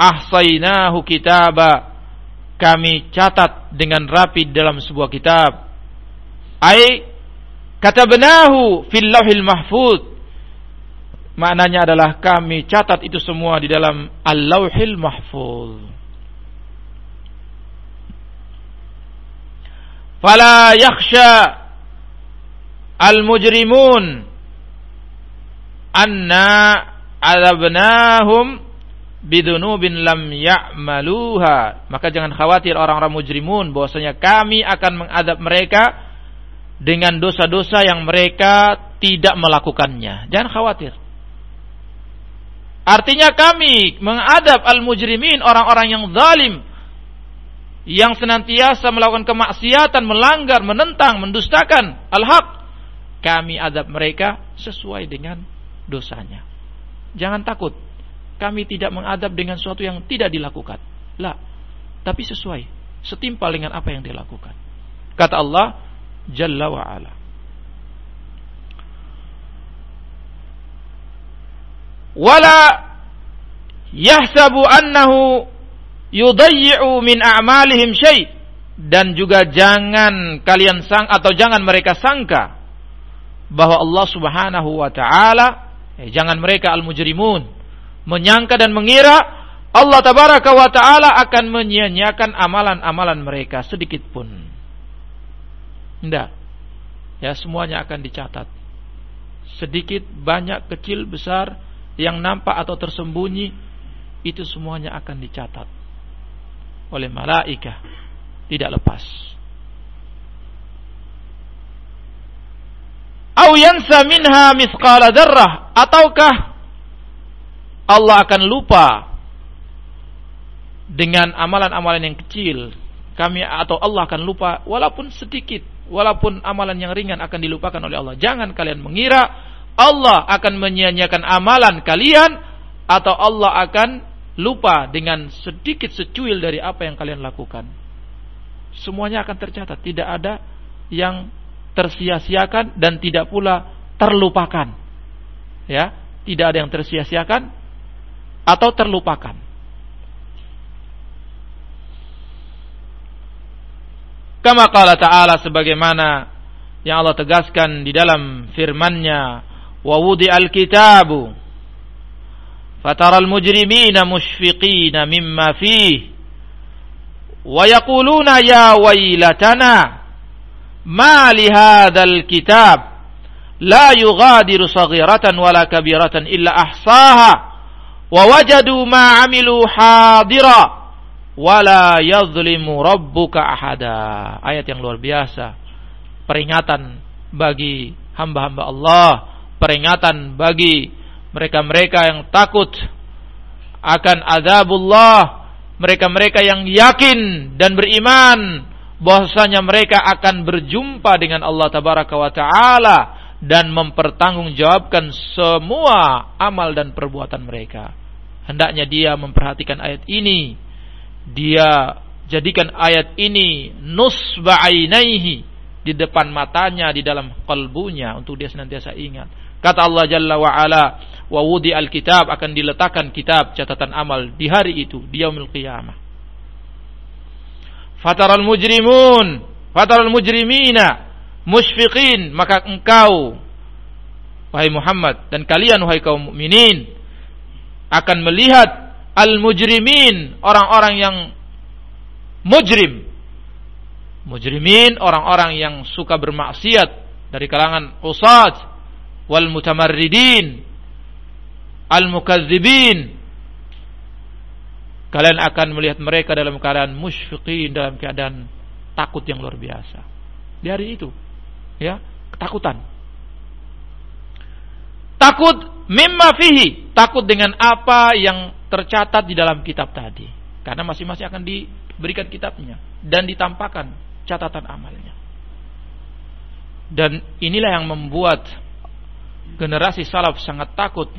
Ahsainahu kitaba kami catat dengan rapi dalam sebuah kitab. Ai benahu fil lauhil mahfuz. Maknanya adalah kami catat itu semua di dalam al-lauhil mahfuz. Fala yakhsha al-mujrimun anna adabnahum bidunubin lam ya'maluha. Maka jangan khawatir orang-orang mujrimun bahwasanya kami akan mengadab mereka dengan dosa-dosa yang mereka tidak melakukannya. Jangan khawatir. Artinya kami mengadab al-mujrimin orang-orang yang zalim yang senantiasa melakukan kemaksiatan melanggar menentang mendustakan al-haq. Kami adab mereka sesuai dengan dosanya. Jangan takut kami tidak mengadab dengan sesuatu yang tidak dilakukan. Lah, tapi sesuai, setimpal dengan apa yang dilakukan. Kata Allah Jalla wa ala. Wala yahsabu annahu yudayyi'u min a'malihim syai' dan juga jangan kalian sang atau jangan mereka sangka bahwa Allah Subhanahu wa taala eh, jangan mereka al-mujrimun menyangka dan mengira Allah tabaraka wa taala akan menyia-nyiakan amalan-amalan mereka sedikit pun. Tidak. Ya semuanya akan dicatat. Sedikit, banyak, kecil, besar yang nampak atau tersembunyi itu semuanya akan dicatat oleh malaikat tidak lepas. Au yansa minha mithqala dzarrah ataukah Allah akan lupa dengan amalan-amalan yang kecil. Kami atau Allah akan lupa walaupun sedikit walaupun amalan yang ringan akan dilupakan oleh Allah. Jangan kalian mengira Allah akan menyia-nyiakan amalan kalian atau Allah akan lupa dengan sedikit secuil dari apa yang kalian lakukan. Semuanya akan tercatat. Tidak ada yang tersia-siakan dan tidak pula terlupakan. Ya tidak ada yang tersia-siakan atau terlupakan. Kama qala ta'ala sebagaimana yang Allah tegaskan di dalam firman-Nya wa wudi'al kitabu fataral mujrimina mushfiqina mimma fihi wa yaquluna ya wailatana ma li hadzal kitab la yughadiru saghiratan wala kabiratan illa ahsaha wa wajadu ma amilu hadira. Wala yadhlimu rabbuka ahada. Ayat yang luar biasa. Peringatan bagi hamba-hamba Allah. Peringatan bagi mereka-mereka yang takut akan azabullah. Mereka-mereka yang yakin dan beriman bahwasanya mereka akan berjumpa dengan Allah tabaraka wa taala dan mempertanggungjawabkan semua amal dan perbuatan mereka. Hendaknya dia memperhatikan ayat ini. Dia jadikan ayat ini nusba ainaihi di depan matanya di dalam kalbunya untuk dia senantiasa ingat. Kata Allah Jalla wa ala, wa wudi alkitab akan diletakkan kitab catatan amal di hari itu di yaumil qiyamah fataral mujrimun fataral mujrimina musyfiqin maka engkau wahai Muhammad dan kalian wahai kaum mukminin akan melihat al mujrimin orang-orang yang mujrim. Mujrimin orang-orang yang suka bermaksiat dari kalangan usad wal mutamarridin al-mukadzibin kalian akan melihat mereka dalam keadaan musyfiqin dalam keadaan takut yang luar biasa. Di hari itu ya ketakutan takut mimma fihi takut dengan apa yang tercatat di dalam kitab tadi karena masing-masing akan diberikan kitabnya dan ditampakkan catatan amalnya dan inilah yang membuat generasi salaf sangat takut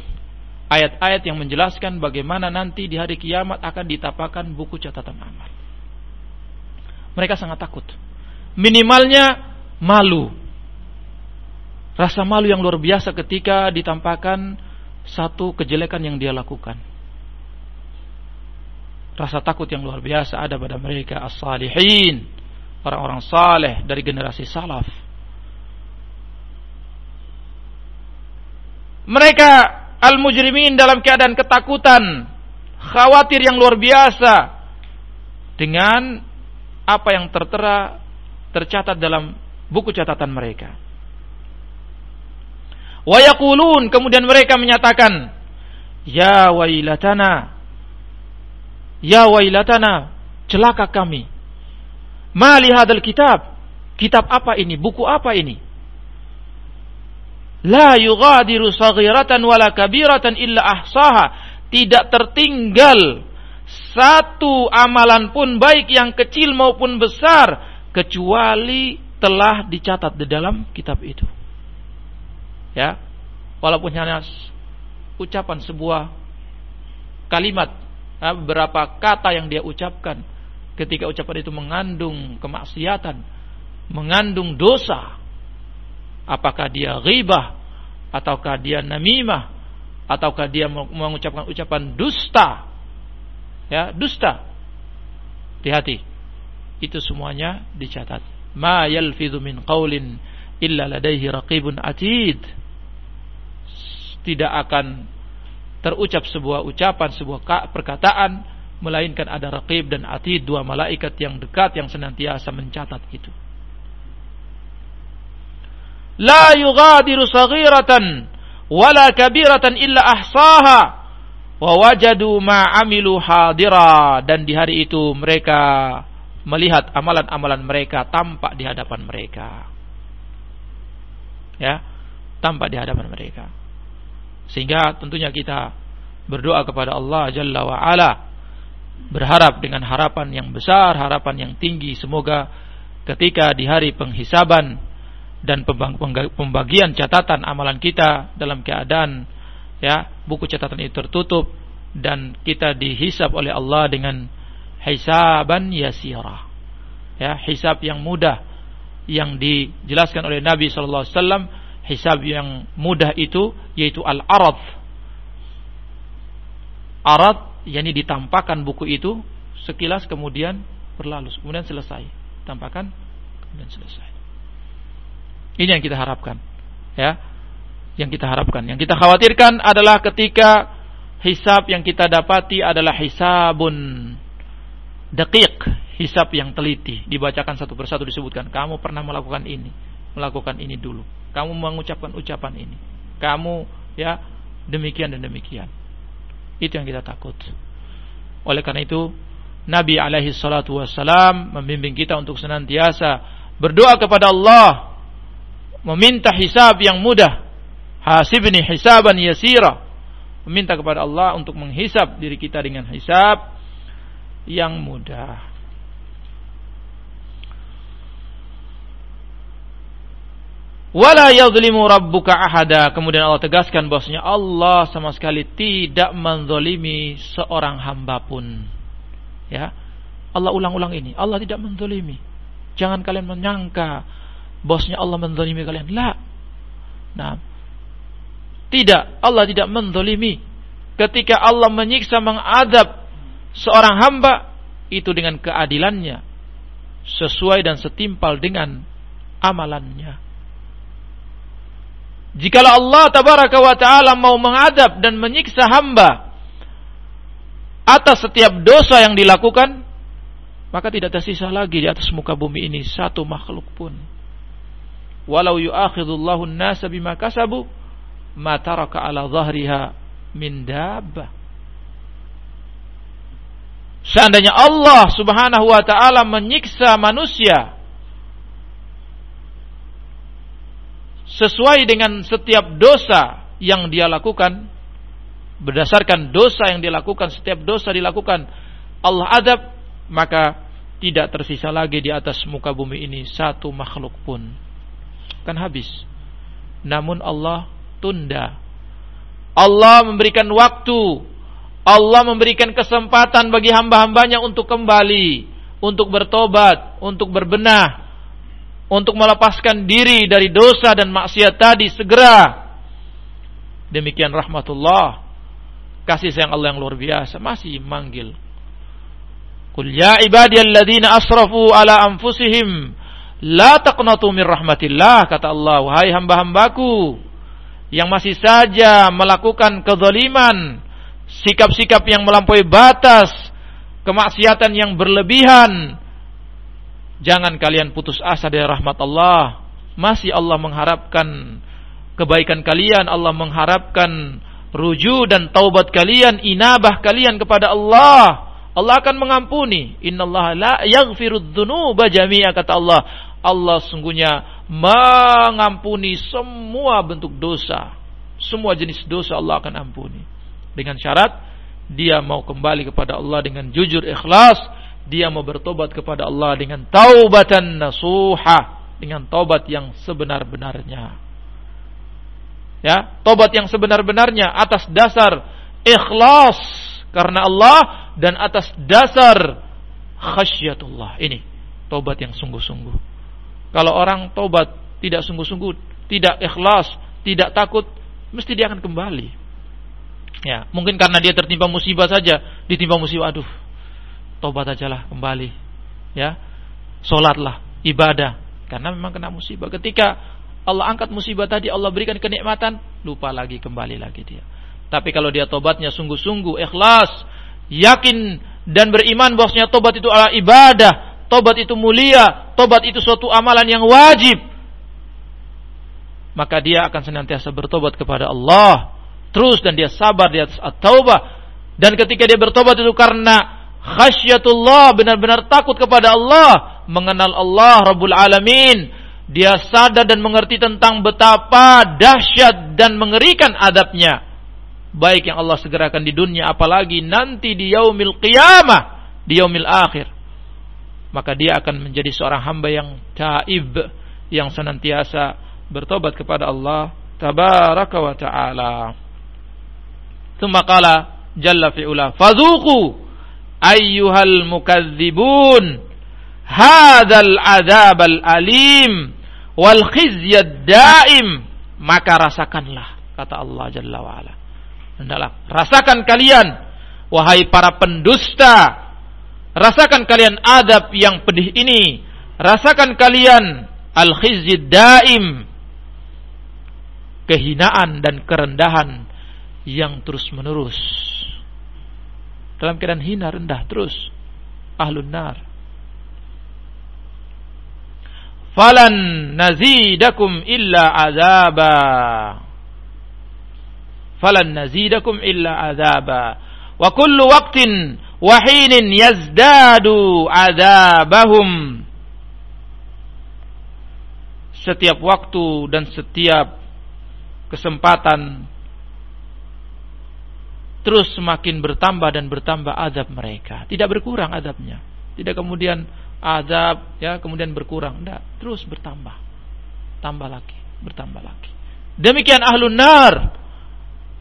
ayat-ayat yang menjelaskan bagaimana nanti di hari kiamat akan ditapakan buku catatan amal. Mereka sangat takut. Minimalnya malu. Rasa malu yang luar biasa ketika ditampakkan satu kejelekan yang dia lakukan. Rasa takut yang luar biasa ada pada mereka as-salihin, orang-orang saleh dari generasi salaf. Mereka al-mujrimin dalam keadaan ketakutan, khawatir yang luar biasa dengan apa yang tertera tercatat dalam buku catatan mereka. Wayakulun kemudian mereka menyatakan, Ya wailatana, Ya wailatana, celaka kami. Mali hadal kitab, kitab apa ini, buku apa ini? La yughadiru saghiratan wala kabiratan illa ahsaha. Tidak tertinggal satu amalan pun baik yang kecil maupun besar kecuali telah dicatat di dalam kitab itu. Ya. Walaupun hanya ucapan sebuah kalimat, ya, beberapa kata yang dia ucapkan ketika ucapan itu mengandung kemaksiatan, mengandung dosa, apakah dia ghibah ataukah dia namimah ataukah dia mengucapkan ucapan dusta ya dusta. Hati-hati. Itu semuanya dicatat. Ma yalfidhu min qaulin illa ladaihi raqibun atid tidak akan terucap sebuah ucapan sebuah perkataan melainkan ada raqib dan atid dua malaikat yang dekat yang senantiasa mencatat itu la yughadiru saghiratan wala kabiratan illa ahsaha wa wajadu ma amilu hadira dan di hari itu mereka melihat amalan-amalan mereka tampak di hadapan mereka. Ya, tampak di hadapan mereka. Sehingga tentunya kita berdoa kepada Allah Jalla wa ala berharap dengan harapan yang besar, harapan yang tinggi semoga ketika di hari penghisaban dan pembagian catatan amalan kita dalam keadaan ya buku catatan itu tertutup dan kita dihisap oleh Allah dengan hisaban yasira. Ya, hisab yang mudah yang dijelaskan oleh Nabi sallallahu alaihi wasallam, hisab yang mudah itu yaitu al-arad. Arad yakni ditampakkan buku itu sekilas kemudian berlalu, kemudian selesai. Tampakkan kemudian selesai. Ini yang kita harapkan. Ya. Yang kita harapkan. Yang kita khawatirkan adalah ketika hisab yang kita dapati adalah hisabun Dekik, hisap yang teliti, dibacakan satu persatu disebutkan, kamu pernah melakukan ini, melakukan ini dulu. Kamu mengucapkan ucapan ini. Kamu ya demikian dan demikian. Itu yang kita takut. Oleh karena itu, Nabi alaihi salatu wassalam membimbing kita untuk senantiasa berdoa kepada Allah meminta hisab yang mudah. Hasibni hisaban yasira. Meminta kepada Allah untuk menghisap diri kita dengan hisab yang mudah. Wala yadhlimu rabbuka ahada. Kemudian Allah tegaskan bahwasanya Allah sama sekali tidak menzalimi seorang hamba pun. Ya. Allah ulang-ulang ini. Allah tidak menzalimi. Jangan kalian menyangka bahwasanya Allah menzalimi kalian. La. Nah. Tidak, Allah tidak menzalimi. Ketika Allah menyiksa mengadab seorang hamba itu dengan keadilannya sesuai dan setimpal dengan amalannya. Jikalau Allah tabaraka wa taala mau mengadab dan menyiksa hamba atas setiap dosa yang dilakukan, maka tidak tersisa lagi di atas muka bumi ini satu makhluk pun. Walau yu'akhidullahu an-nasa bima kasabu, ma taraka ala dhahriha min dabbah. Seandainya Allah subhanahu wa ta'ala menyiksa manusia sesuai dengan setiap dosa yang dia lakukan, berdasarkan dosa yang dilakukan, setiap dosa dilakukan, Allah adab, maka tidak tersisa lagi di atas muka bumi ini satu makhluk pun. Kan habis. Namun Allah tunda. Allah memberikan waktu Allah memberikan kesempatan bagi hamba-hambanya untuk kembali, untuk bertobat, untuk berbenah, untuk melepaskan diri dari dosa dan maksiat tadi segera. Demikian rahmatullah. Kasih sayang Allah yang luar biasa masih manggil. Qul ya ibadiyalladzina asrafu ala anfusihim la taqnatu min rahmatillah kata Allah wahai hamba-hambaku yang masih saja melakukan kezaliman sikap-sikap yang melampaui batas, kemaksiatan yang berlebihan. Jangan kalian putus asa dari rahmat Allah. Masih Allah mengharapkan kebaikan kalian, Allah mengharapkan ruju dan taubat kalian, inabah kalian kepada Allah. Allah akan mengampuni. Innallaha la yaghfirudz dzunuba jami'a kata Allah. Allah sungguhnya mengampuni semua bentuk dosa. Semua jenis dosa Allah akan ampuni dengan syarat dia mau kembali kepada Allah dengan jujur ikhlas, dia mau bertobat kepada Allah dengan taubatan nasuha, dengan tobat yang sebenar-benarnya. Ya, tobat yang sebenar-benarnya atas dasar ikhlas karena Allah dan atas dasar khasyatullah. Ini tobat yang sungguh-sungguh. Kalau orang tobat tidak sungguh-sungguh, tidak ikhlas, tidak takut, mesti dia akan kembali. Ya, mungkin karena dia tertimpa musibah saja, ditimpa musibah, aduh, tobat ajalah kembali. Ya, solatlah, ibadah, karena memang kena musibah. Ketika Allah angkat musibah tadi, Allah berikan kenikmatan, lupa lagi kembali lagi dia. Tapi kalau dia tobatnya sungguh-sungguh, ikhlas, yakin dan beriman bahwasanya tobat itu adalah ibadah, tobat itu mulia, tobat itu suatu amalan yang wajib, maka dia akan senantiasa bertobat kepada Allah terus dan dia sabar di atas at-taubah Dan ketika dia bertobat itu karena khasyatullah, benar-benar takut kepada Allah, mengenal Allah Rabbul Alamin. Dia sadar dan mengerti tentang betapa dahsyat dan mengerikan adabnya. Baik yang Allah segerakan di dunia, apalagi nanti di yaumil qiyamah, di yaumil akhir. Maka dia akan menjadi seorang hamba yang taib, yang senantiasa bertobat kepada Allah tabaraka wa ta'ala. Thumma qala jalla fi'ula fadhuqu ayyuhal mukadzibun hadzal adzabal alim wal khizyad daim maka rasakanlah kata Allah jalla wa ala. Hendaklah rasakan kalian wahai para pendusta rasakan kalian adab yang pedih ini rasakan kalian al khizyid daim kehinaan dan kerendahan yang terus menerus. Dalam keadaan hina rendah terus. Ahlun nar. Falan nazidakum illa azaba. Falan nazidakum illa azaba. Wa kullu waqtin wahinin yazdadu azabahum. Setiap waktu dan setiap kesempatan terus semakin bertambah dan bertambah adab mereka. Tidak berkurang adabnya. Tidak kemudian adab ya kemudian berkurang. Tidak, terus bertambah. Tambah lagi, bertambah lagi. Demikian ahlu nar.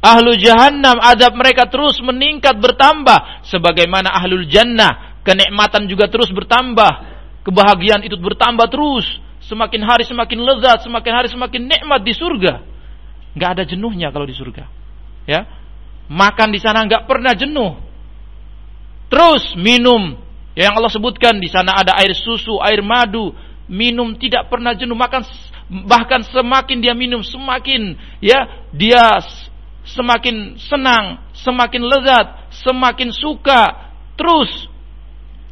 Ahlu jahannam adab mereka terus meningkat bertambah sebagaimana ahlul jannah kenikmatan juga terus bertambah. Kebahagiaan itu bertambah terus. Semakin hari semakin lezat, semakin hari semakin nikmat di surga nggak ada jenuhnya kalau di surga. Ya, makan di sana nggak pernah jenuh. Terus minum, ya yang Allah sebutkan di sana ada air susu, air madu, minum tidak pernah jenuh. Makan bahkan semakin dia minum semakin ya dia semakin senang, semakin lezat, semakin suka. Terus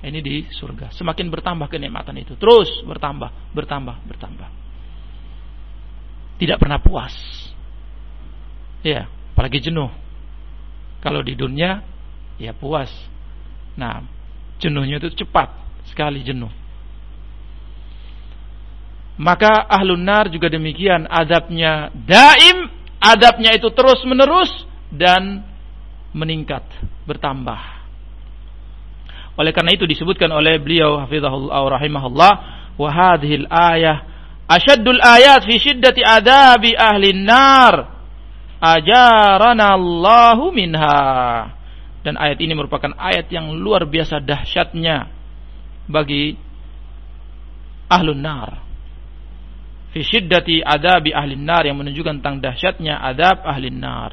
ini di surga, semakin bertambah kenikmatan itu, terus bertambah, bertambah, bertambah. Tidak pernah puas. Ya, apalagi jenuh. Kalau di dunia ya puas. Nah, jenuhnya itu cepat sekali jenuh. Maka ahlun nar juga demikian adabnya daim, adabnya itu terus menerus dan meningkat, bertambah. Oleh karena itu disebutkan oleh beliau hafizahullah rahimahullah wa hadhil ayah asyaddul ayat fi syiddati adabi ahli nar ajarana Allahu minha. Dan ayat ini merupakan ayat yang luar biasa dahsyatnya bagi ahlun nar. Fi syiddati adabi ahlin nar yang menunjukkan tentang dahsyatnya adab ahlin nar.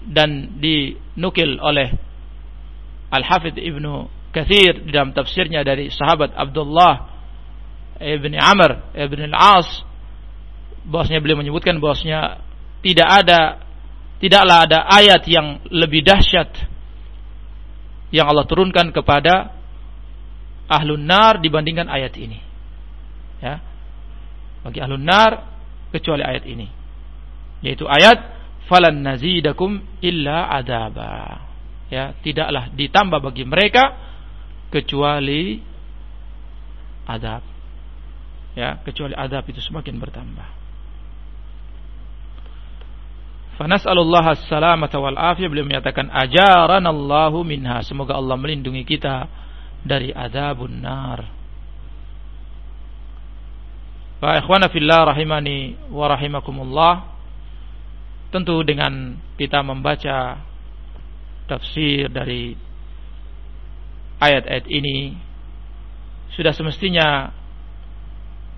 Dan dinukil oleh Al-Hafidh Ibnu Kathir dalam tafsirnya dari sahabat Abdullah Ibn Amr Ibn Al-As bahwasanya beliau menyebutkan bahwasanya tidak ada tidaklah ada ayat yang lebih dahsyat yang Allah turunkan kepada ahlun nar dibandingkan ayat ini. Ya. Bagi ahlun nar kecuali ayat ini. Yaitu ayat falan nazidakum illa adaba. Ya, tidaklah ditambah bagi mereka kecuali adab. Ya, kecuali adab itu semakin bertambah. Fanas'alullah as-salamata wal afiyah beliau menyatakan ajaran Allahu minha. Semoga Allah melindungi kita dari azabun nar. Wa ikhwana fillah rahimani wa rahimakumullah. Tentu dengan kita membaca tafsir dari ayat-ayat ini sudah semestinya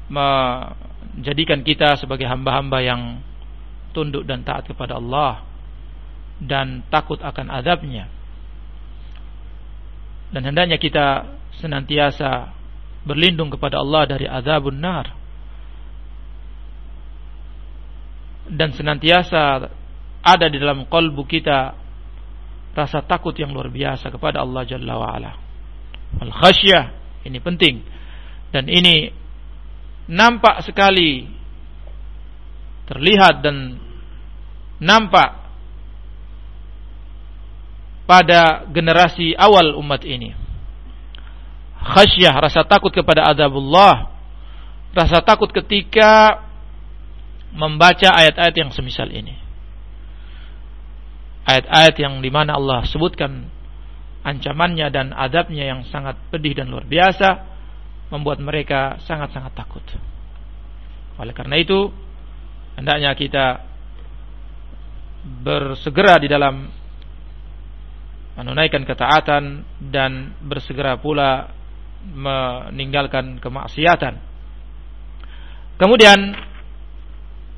menjadikan kita sebagai hamba-hamba yang tunduk dan taat kepada Allah dan takut akan azabnya. Dan hendaknya kita senantiasa berlindung kepada Allah dari azabun nar. Dan senantiasa ada di dalam kolbu kita rasa takut yang luar biasa kepada Allah Jalla wa'ala. Al-khasyah, ini penting. Dan ini nampak sekali terlihat dan nampak pada generasi awal umat ini. Khasyah, rasa takut kepada azabullah, rasa takut ketika membaca ayat-ayat yang semisal ini. Ayat-ayat yang di mana Allah sebutkan ancamannya dan adabnya yang sangat pedih dan luar biasa membuat mereka sangat-sangat takut. Oleh karena itu, hendaknya kita bersegera di dalam menunaikan ketaatan dan bersegera pula meninggalkan kemaksiatan. Kemudian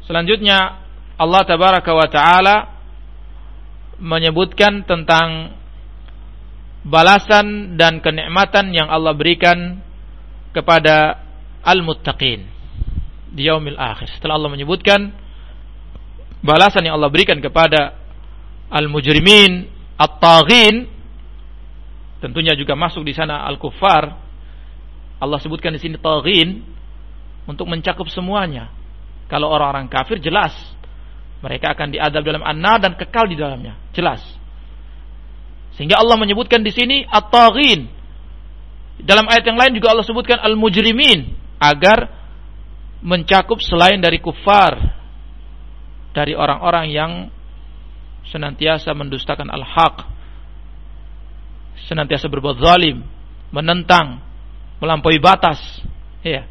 selanjutnya Allah tabaraka wa taala menyebutkan tentang balasan dan kenikmatan yang Allah berikan kepada al-muttaqin di yaumil akhir. Setelah Allah menyebutkan balasan yang Allah berikan kepada al-mujrimin, at-taghin, tentunya juga masuk di sana al-kuffar. Allah sebutkan di sini taghin untuk mencakup semuanya. Kalau orang-orang kafir jelas mereka akan diadab dalam an dan kekal di dalamnya, jelas. Sehingga Allah menyebutkan di sini at-taghin. Dalam ayat yang lain juga Allah sebutkan al-mujrimin agar mencakup selain dari kufar dari orang-orang yang senantiasa mendustakan al-haq, senantiasa berbuat zalim, menentang, melampaui batas, ya.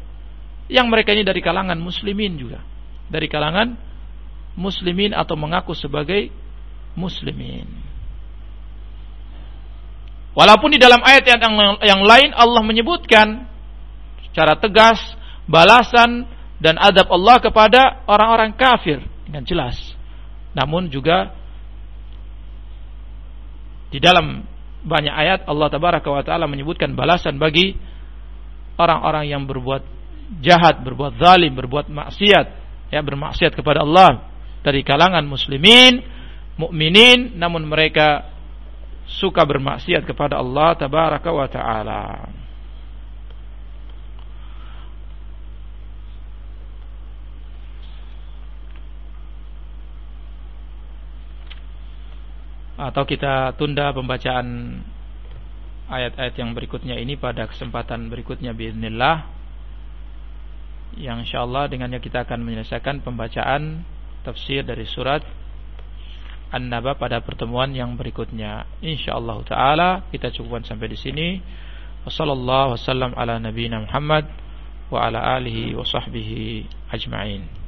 Yang mereka ini dari kalangan muslimin juga, dari kalangan muslimin atau mengaku sebagai muslimin. Walaupun di dalam ayat yang, yang lain Allah menyebutkan secara tegas balasan dan adab Allah kepada orang-orang kafir dengan jelas. Namun juga di dalam banyak ayat Allah tabaraka wa taala menyebutkan balasan bagi orang-orang yang berbuat jahat, berbuat zalim, berbuat maksiat, ya bermaksiat kepada Allah dari kalangan muslimin, mukminin namun mereka suka bermaksiat kepada Allah tabaraka wa taala. Atau kita tunda pembacaan ayat-ayat yang berikutnya ini pada kesempatan berikutnya bismillah yang insyaallah dengannya kita akan menyelesaikan pembacaan tafsir dari surat An-Naba pada pertemuan yang berikutnya. Insyaallah taala kita cukupkan sampai di sini. Wasallallahu wasallam ala nabiyina Muhammad wa ala alihi wa sahbihi ajma'in